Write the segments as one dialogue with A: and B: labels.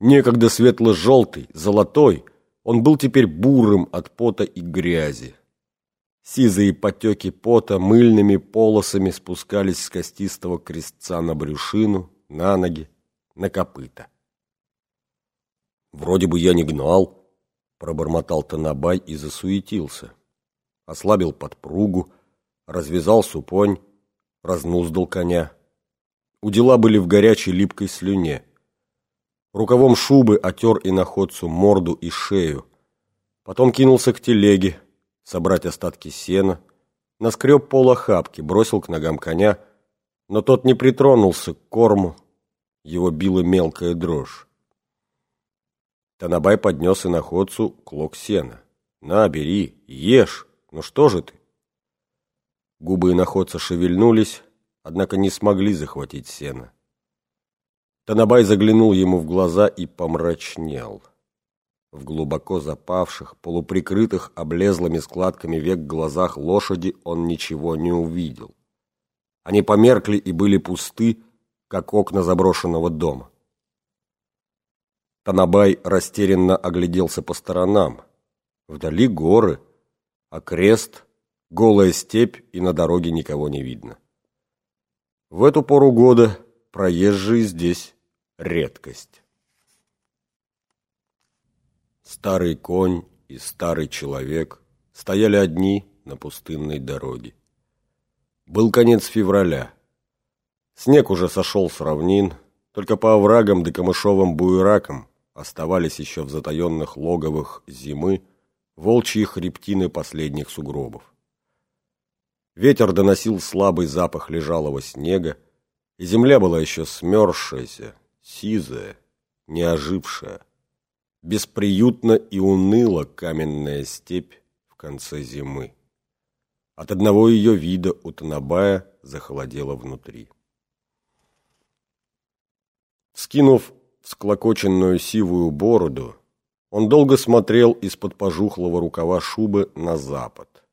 A: Некогда светло-желтый, золотой, он был теперь бурым от пота и грязи. Сизые потеки пота мыльными полосами спускались с костистого крестца на брюшину, на ноги, на копыта. «Вроде бы я не гнал», — пробормотал Танабай и засуетился. Ослабил подпругу, развязал супонь, разнуздал коня. Удила были в горячей липкой слюне. Рукавом шубы отер и находцу морду и шею. Потом кинулся к телеге, собрать остатки сена, наскреб пол охапки, бросил к ногам коня, но тот не притронулся к корму, его била мелкая дрожь. Танабай поднес и находцу клок сена. «На, бери, ешь, ну что же ты?» Губы иноходца шевельнулись, однако не смогли захватить сено. Танабай заглянул ему в глаза и помрачнел. В глубоко запавших, полуприкрытых облезлыми складками век глазах лошади он ничего не увидел. Они померкли и были пусты, как окна заброшенного дома. Танабай растерянно огляделся по сторонам. Вдали горы, а крест голая степь, и на дороге никого не видно. В эту пору года проезжие здесь редкость. Старый конь и старый человек стояли одни на пустынной дороге. Был конец февраля. Снег уже сошел с равнин, только по оврагам да камышовым буеракам оставались еще в затаенных логовых зимы волчьи хребтины последних сугробов. Ветер доносил слабый запах лежалого снега, и земля была еще смерзшаяся, сизая, неожившая. Бесприютно и уныло каменная степь в конце зимы. От одного ее вида у Танабая захолодело внутри. Скинув всклокоченную сивую бороду, он долго смотрел из-под пожухлого рукава шубы на запад.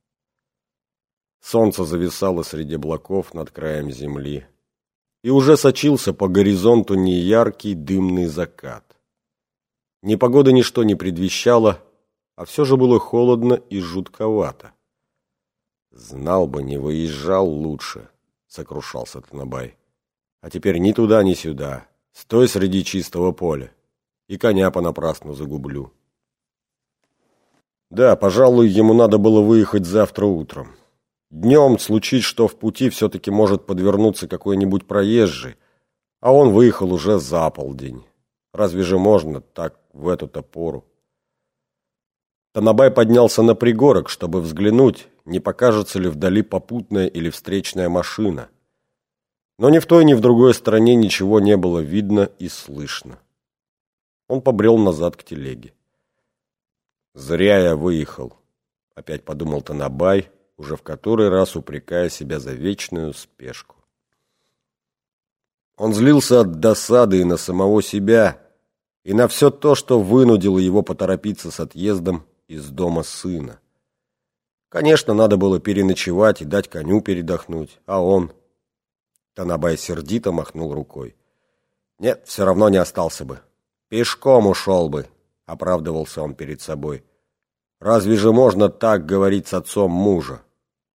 A: Солнце зависало среди облаков над краем земли. И уже сочился по горизонту неяркий дымный закат. Ни погода ничто не предвещало, а все же было холодно и жутковато. «Знал бы, не выезжал лучше», — сокрушался Танабай. «А теперь ни туда, ни сюда. Стой среди чистого поля. И коня понапрасну загублю». Да, пожалуй, ему надо было выехать завтра утром. Днем случить, что в пути все-таки может подвернуться какой-нибудь проезжий, а он выехал уже за полдень. Разве же можно так в эту-то пору? Танабай поднялся на пригорок, чтобы взглянуть, не покажется ли вдали попутная или встречная машина. Но ни в той, ни в другой стороне ничего не было видно и слышно. Он побрел назад к телеге. «Зря я выехал», — опять подумал Танабай, уже в который раз упрекая себя за вечную спешку. Он злился от досады и на самого себя, и на все то, что вынудило его поторопиться с отъездом из дома сына. Конечно, надо было переночевать и дать коню передохнуть, а он... Танабай сердито махнул рукой. Нет, все равно не остался бы. Пешком ушел бы, оправдывался он перед собой. Разве же можно так говорить с отцом мужа?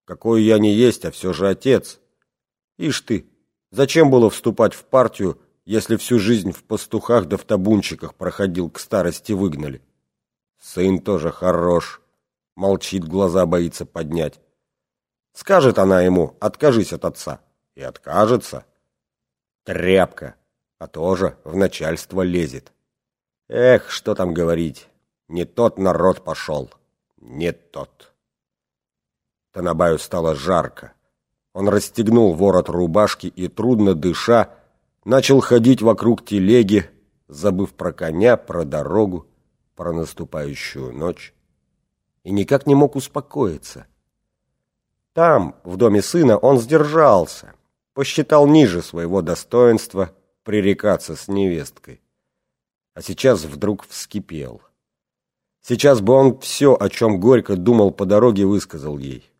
A: Какой я не есть, а все же отец. Ишь ты, зачем было вступать в партию, если всю жизнь в пастухах да в табунчиках проходил, к старости выгнали? Сын тоже хорош, молчит, глаза боится поднять. Скажет она ему, откажись от отца, и откажется. Тряпка, а тоже в начальство лезет. Эх, что там говорить, не тот народ пошел, не тот. Танабаю стало жарко. Он расстегнул ворот рубашки и, трудно дыша, начал ходить вокруг телеги, забыв про коня, про дорогу, про наступающую ночь. И никак не мог успокоиться. Там, в доме сына, он сдержался, посчитал ниже своего достоинства пререкаться с невесткой. А сейчас вдруг вскипел. Сейчас бы он все, о чем горько думал по дороге, высказал ей.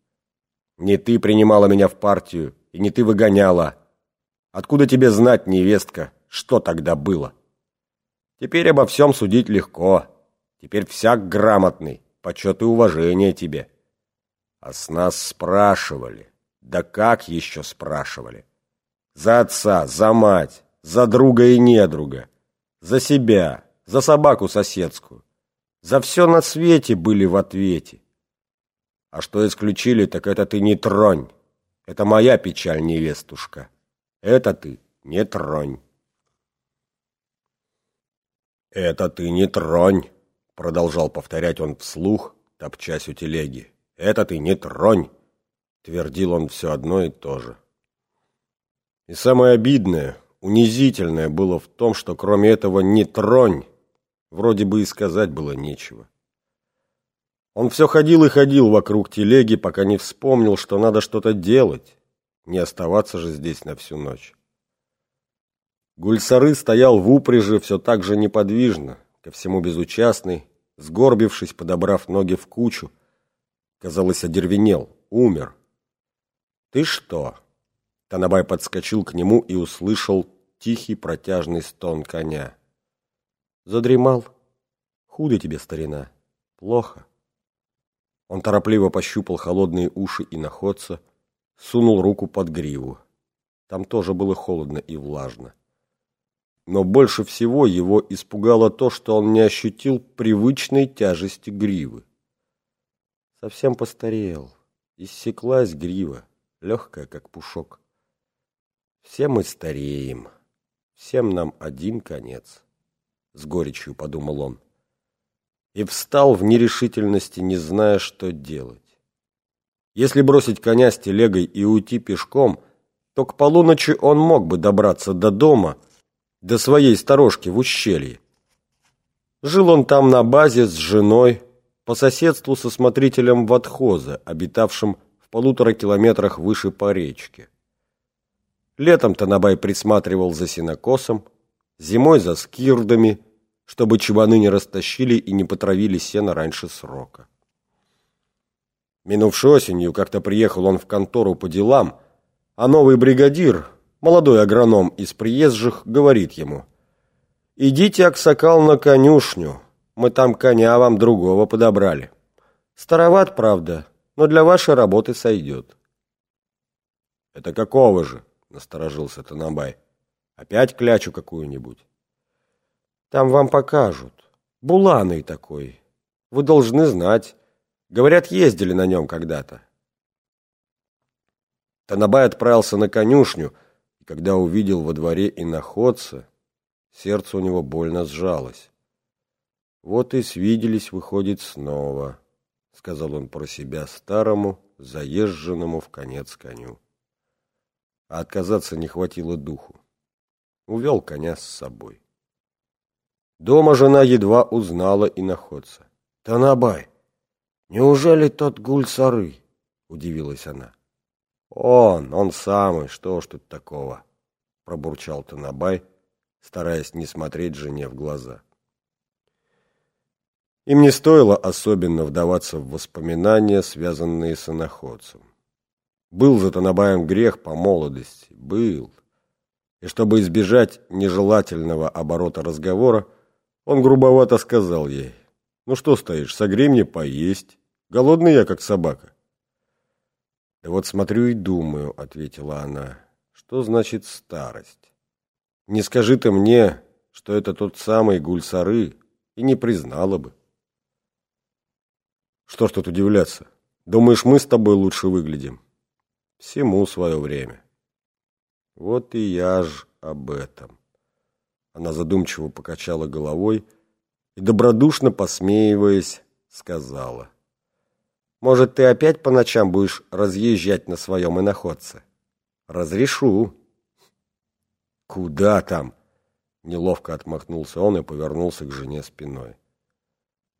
A: Не ты принимала меня в партию, и не ты выгоняла. Откуда тебе знать, невестка, что тогда было? Теперь обо всем судить легко. Теперь всяк грамотный, почет и уважение тебе. А с нас спрашивали. Да как еще спрашивали? За отца, за мать, за друга и недруга, за себя, за собаку соседскую. За все на свете были в ответе. А что исключили, так это ты не тронь. Это моя печаль, невестушка. Это ты не тронь. «Это ты не тронь!» — продолжал повторять он вслух, топчась у телеги. «Это ты не тронь!» — твердил он все одно и то же. И самое обидное, унизительное было в том, что кроме этого «не тронь» вроде бы и сказать было нечего. Он все ходил и ходил вокруг телеги, пока не вспомнил, что надо что-то делать, не оставаться же здесь на всю ночь. Гульсары стоял в упряжи все так же неподвижно, ко всему безучастный, сгорбившись, подобрав ноги в кучу. Казалось, одервенел, умер. «Ты что?» Танабай подскочил к нему и услышал тихий протяжный стон коня. «Задремал? Худо тебе, старина. Плохо». Он торопливо пощупал холодные уши и находца, сунул руку под гриву. Там тоже было холодно и влажно. Но больше всего его испугало то, что он не ощутил привычной тяжести гривы. Совсем постарел. Иссеклась грива, легкая, как пушок. Все мы стареем. Всем нам один конец. С горечью подумал он. И встал в нерешительности, не зная, что делать. Если бросить коня с телегой и уйти пешком, то к полуночи он мог бы добраться до дома, до своей сторожки в ущелье. Жил он там на базе с женой, по соседству со смотрителем Ватхоза, обитавшим в полутора километрах выше по речке. Летом Танабай присматривал за сенокосом, зимой за скирдами, чтобы чебаны не растащили и не потравили сено раньше срока. Минувшей осенью как-то приехал он в контору по делам, а новый бригадир, молодой агроном из приезжих, говорит ему, «Идите, Аксакал, на конюшню, мы там коня вам другого подобрали. Староват, правда, но для вашей работы сойдет». «Это какого же?» — насторожился Танабай. «Опять клячу какую-нибудь?» «Там вам покажут. Буланый такой. Вы должны знать. Говорят, ездили на нем когда-то». Танабай отправился на конюшню — когда увидел во дворе иноходца, сердце у него больно сжалось. «Вот и свиделись, выходит, снова», — сказал он про себя старому, заезженному в конец коню. А отказаться не хватило духу. Увел коня с собой. Дома жена едва узнала иноходца. «Танабай, неужели тот гуль-сары?» — удивилась она. «Он, он самый, что ж тут такого?» – пробурчал Танабай, стараясь не смотреть жене в глаза. Им не стоило особенно вдаваться в воспоминания, связанные с иноходцем. Был за Танабаем грех по молодости, был. И чтобы избежать нежелательного оборота разговора, он грубовато сказал ей, «Ну что стоишь, согрей мне поесть, голодный я, как собака». «Да вот смотрю и думаю», — ответила она, — «что значит старость? Не скажи ты мне, что это тот самый Гульсары, и не признала бы». «Что ж тут удивляться? Думаешь, мы с тобой лучше выглядим?» «Всему свое время». «Вот и я ж об этом». Она задумчиво покачала головой и, добродушно посмеиваясь, сказала — может, ты опять по ночам будешь разъезжать на своем иноходце? Разрешу. Куда там? Неловко отмахнулся он и повернулся к жене спиной.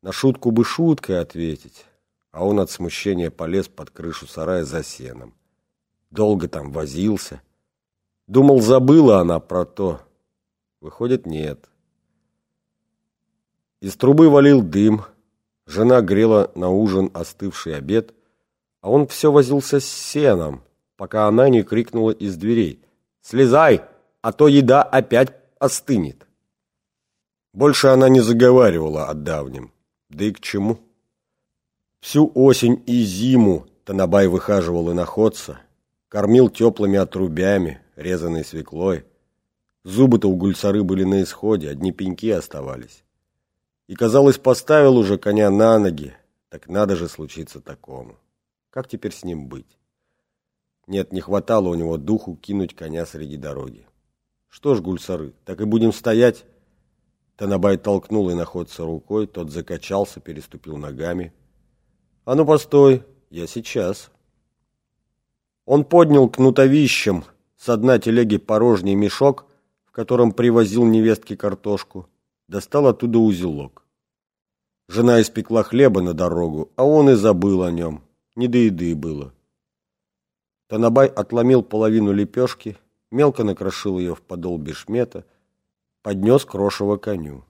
A: На шутку бы шуткой ответить, а он от смущения полез под крышу сарая за сеном. Долго там возился. Думал, забыла она про то. Выходит, нет. Из трубы валил дым, Жена грела на ужин остывший обед, а он все возился с сеном, пока она не крикнула из дверей. «Слезай, а то еда опять остынет!» Больше она не заговаривала о давнем. Да и к чему? Всю осень и зиму Танабай выхаживал иноходца, кормил теплыми отрубями, резаной свеклой. Зубы-то у гульцары были на исходе, одни пеньки оставались. И, казалось, поставил уже коня на ноги, так надо же случиться такому. Как теперь с ним быть? Нет, не хватало у него духу кинуть коня среди дороги. Что ж, гульсары, так и будем стоять? Танабай толкнул и находца рукой, тот закачался, переступил ногами. А ну, постой, я сейчас. Он поднял кнутовищем с дна телеги порожний мешок, в котором привозил невестке картошку, достал оттуда узелок. Жена испекла хлеба на дорогу, а он и забыл о нем. Не до еды было. Танабай отломил половину лепешки, мелко накрошил ее в подол бешмета, поднес крошево коню.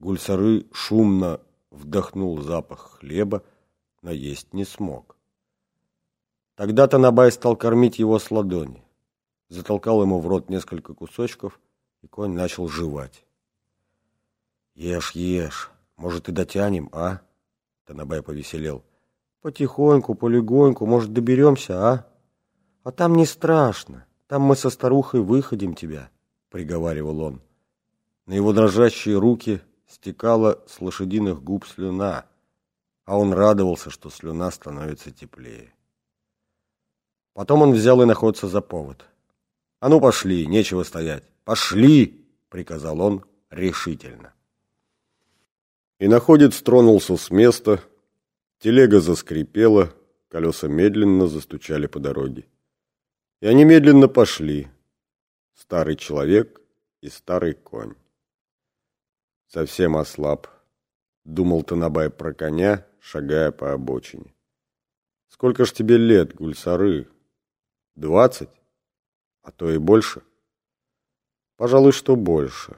A: Гульсары шумно вдохнул запах хлеба, но есть не смог. Тогда Танабай стал кормить его с ладони. Затолкал ему в рот несколько кусочков, и конь начал жевать. «Ешь, ешь, может, и дотянем, а?» Танабай повеселел. Потихоньку, полегоньку, может, доберемся, а? А там не страшно. Там мы со старухой выходим тебя, приговаривал он. На его дрожащие руки стекала с лошадиных губ слюна, а он радовался, что слюна становится теплее. Потом он взял и находится за повод. «А ну пошли, нечего стоять! Пошли!» — приказал он решительно. И находец тронулся с места, Телега заскрипела, колеса медленно застучали по дороге. И они медленно пошли. Старый человек и старый конь. Совсем ослаб, думал Танабай про коня, шагая по обочине. Сколько ж тебе лет, гульсары? Двадцать? А то и больше? Пожалуй, что больше.